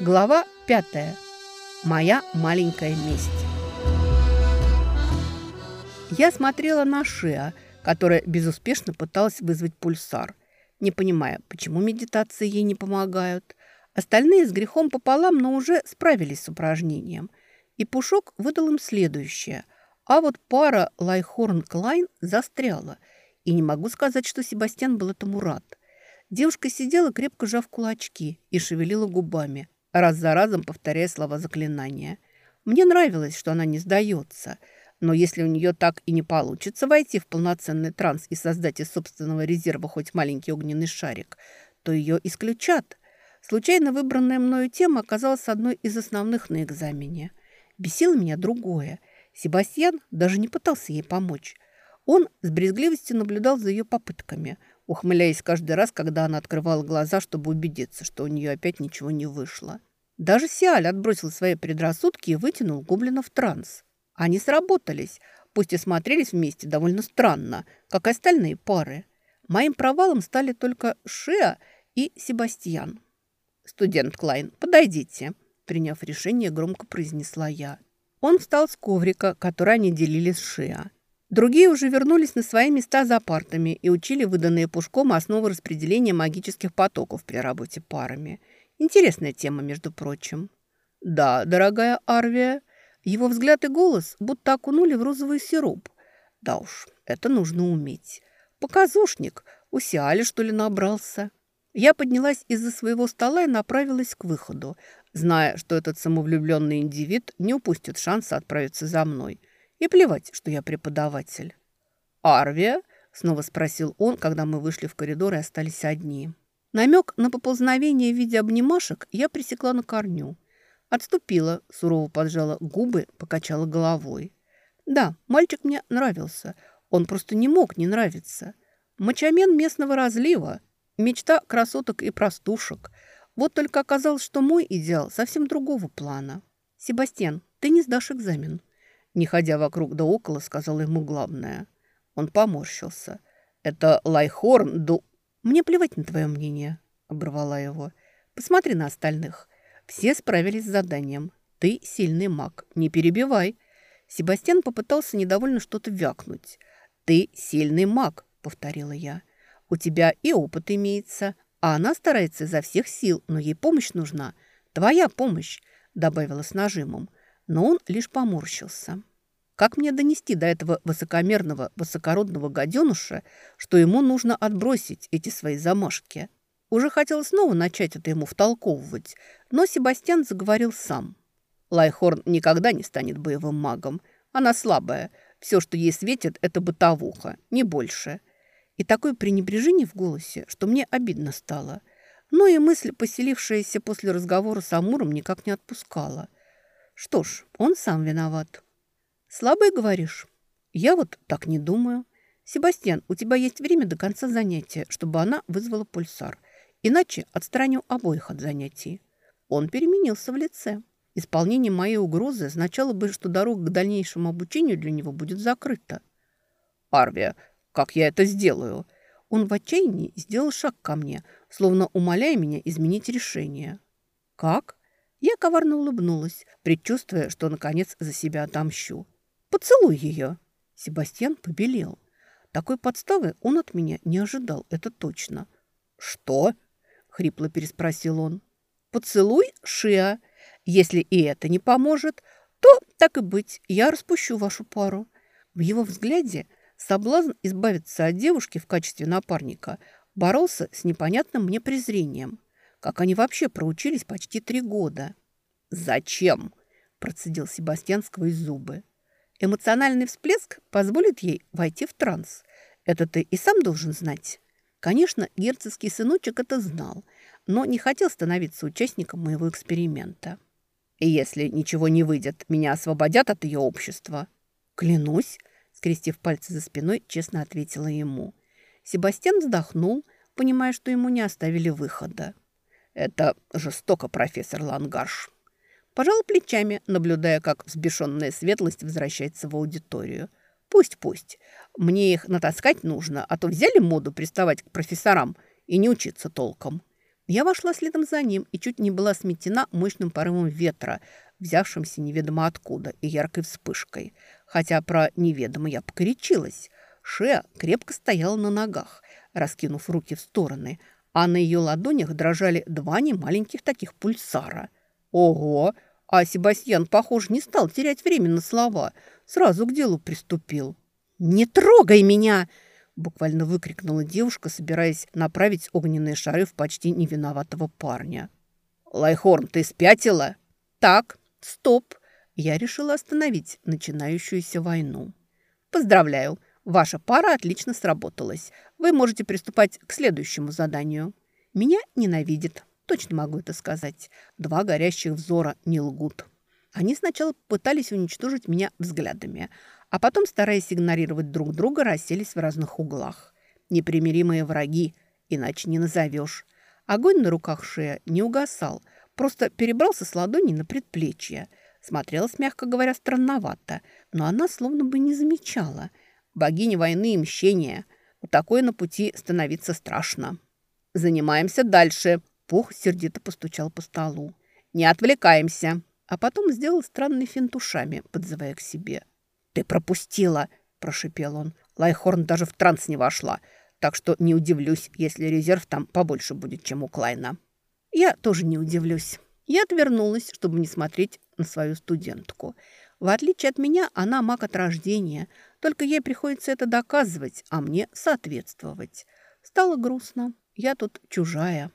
Глава пятая. Моя маленькая месть. Я смотрела на Шиа, которая безуспешно пыталась вызвать пульсар, не понимая, почему медитации ей не помогают. Остальные с грехом пополам, но уже справились с упражнением. И Пушок выдал им следующее. А вот пара Лайхорн-Клайн застряла. И не могу сказать, что Себастьян был этому рад. Девушка сидела, крепко жав кулачки, и шевелила губами, раз за разом повторяя слова заклинания. Мне нравилось, что она не сдается, но если у нее так и не получится войти в полноценный транс и создать из собственного резерва хоть маленький огненный шарик, то ее исключат. Случайно выбранная мною тема оказалась одной из основных на экзамене. Бесило меня другое. Себастьян даже не пытался ей помочь. Он с брезгливостью наблюдал за ее попытками – ухмыляясь каждый раз, когда она открывала глаза, чтобы убедиться, что у нее опять ничего не вышло. Даже Сиаль отбросил свои предрассудки и вытянул гоблина в транс. Они сработались, пусть и смотрелись вместе довольно странно, как остальные пары. Моим провалом стали только Шеа и Себастьян. «Студент Клайн, подойдите», – приняв решение, громко произнесла я. Он встал с коврика, который они делили с Шеа. Другие уже вернулись на свои места за партами и учили выданные Пушком основы распределения магических потоков при работе парами. Интересная тема, между прочим. «Да, дорогая Арвия». Его взгляд и голос будто окунули в розовый сироп. Да уж, это нужно уметь. Показушник. У Сиали, что ли, набрался? Я поднялась из-за своего стола и направилась к выходу, зная, что этот самовлюбленный индивид не упустит шанса отправиться за мной – и плевать, что я преподаватель. «Арвия?» – снова спросил он, когда мы вышли в коридор и остались одни. Намек на поползновение в виде обнимашек я пресекла на корню. Отступила, сурово поджала губы, покачала головой. Да, мальчик мне нравился. Он просто не мог не нравиться. Мочамен местного разлива. Мечта красоток и простушек. Вот только оказалось, что мой идеал совсем другого плана. «Себастьян, ты не сдашь экзамен», не ходя вокруг да около, сказала ему главное. Он поморщился. «Это Лайхорн ду...» «Мне плевать на твое мнение», — оборвала его. «Посмотри на остальных. Все справились с заданием. Ты сильный маг. Не перебивай». Себастьян попытался недовольно что-то вякнуть. «Ты сильный маг», — повторила я. «У тебя и опыт имеется, а она старается изо всех сил, но ей помощь нужна. Твоя помощь», — добавила с нажимом но он лишь поморщился. Как мне донести до этого высокомерного, высокородного гаденуша, что ему нужно отбросить эти свои замашки? Уже хотел снова начать это ему втолковывать, но Себастьян заговорил сам. Лайхорн никогда не станет боевым магом. Она слабая. Все, что ей светит, это бытовуха, не больше. И такое пренебрежение в голосе, что мне обидно стало. Но и мысль, поселившаяся после разговора с Амуром, никак не отпускала – что ж, он сам виноват. Слабый, говоришь? Я вот так не думаю. Себастьян, у тебя есть время до конца занятия, чтобы она вызвала пульсар. Иначе отстраню обоих от занятий. Он переменился в лице. Исполнение моей угрозы означало бы, что дорога к дальнейшему обучению для него будет закрыта. «Арвия, как я это сделаю?» Он в отчаянии сделал шаг ко мне, словно умоляя меня изменить решение. «Как?» Я коварно улыбнулась, предчувствуя, что наконец за себя отомщу. «Поцелуй ее!» Себастьян побелел. Такой подставы он от меня не ожидал, это точно. «Что?» — хрипло переспросил он. «Поцелуй, Шиа. Если и это не поможет, то, так и быть, я распущу вашу пару». В его взгляде соблазн избавиться от девушки в качестве напарника боролся с непонятным мне презрением. Как они вообще проучились почти три года? «Зачем?» – процедил Себастьян сквозь зубы. «Эмоциональный всплеск позволит ей войти в транс. Это ты и сам должен знать». Конечно, герцогский сыночек это знал, но не хотел становиться участником моего эксперимента. «И если ничего не выйдет, меня освободят от ее общества?» «Клянусь», – скрестив пальцы за спиной, честно ответила ему. Себастьян вздохнул, понимая, что ему не оставили выхода. «Это жестоко, профессор Лангарш». Пожал плечами, наблюдая, как взбешенная светлость возвращается в аудиторию. «Пусть, пусть. Мне их натаскать нужно, а то взяли моду приставать к профессорам и не учиться толком». Я вошла следом за ним и чуть не была сметена мощным порывом ветра, взявшимся неведомо откуда и яркой вспышкой. Хотя про неведомо я покоричилась. Шея крепко стояла на ногах, раскинув руки в стороны, а на ее ладонях дрожали два немаленьких таких пульсара. Ого! А Себастьян, похоже, не стал терять время на слова. Сразу к делу приступил. «Не трогай меня!» Буквально выкрикнула девушка, собираясь направить огненные шары в почти невиноватого парня. «Лайхорн, ты спятила?» «Так, стоп!» Я решила остановить начинающуюся войну. «Поздравляю! Ваша пара отлично сработалась. Вы можете приступать к следующему заданию. Меня ненавидит, точно могу это сказать. Два горящих взора не лгут. Они сначала пытались уничтожить меня взглядами, а потом, стараясь игнорировать друг друга, расселись в разных углах. Непримиримые враги, иначе не назовешь. Огонь на руках шея не угасал, просто перебрался с ладони на предплечье. Смотрелась, мягко говоря, странновато, но она словно бы не замечала. Богиня войны и мщения. У такой на пути становиться страшно. «Занимаемся дальше», – Пух сердито постучал по столу. «Не отвлекаемся». А потом сделал странный финт ушами, подзывая к себе – «Ты пропустила!» – прошипел он. Лайхорн даже в транс не вошла, так что не удивлюсь, если резерв там побольше будет, чем у Клайна. Я тоже не удивлюсь. Я отвернулась, чтобы не смотреть на свою студентку. В отличие от меня, она маг от рождения, только ей приходится это доказывать, а мне соответствовать. Стало грустно. Я тут чужая.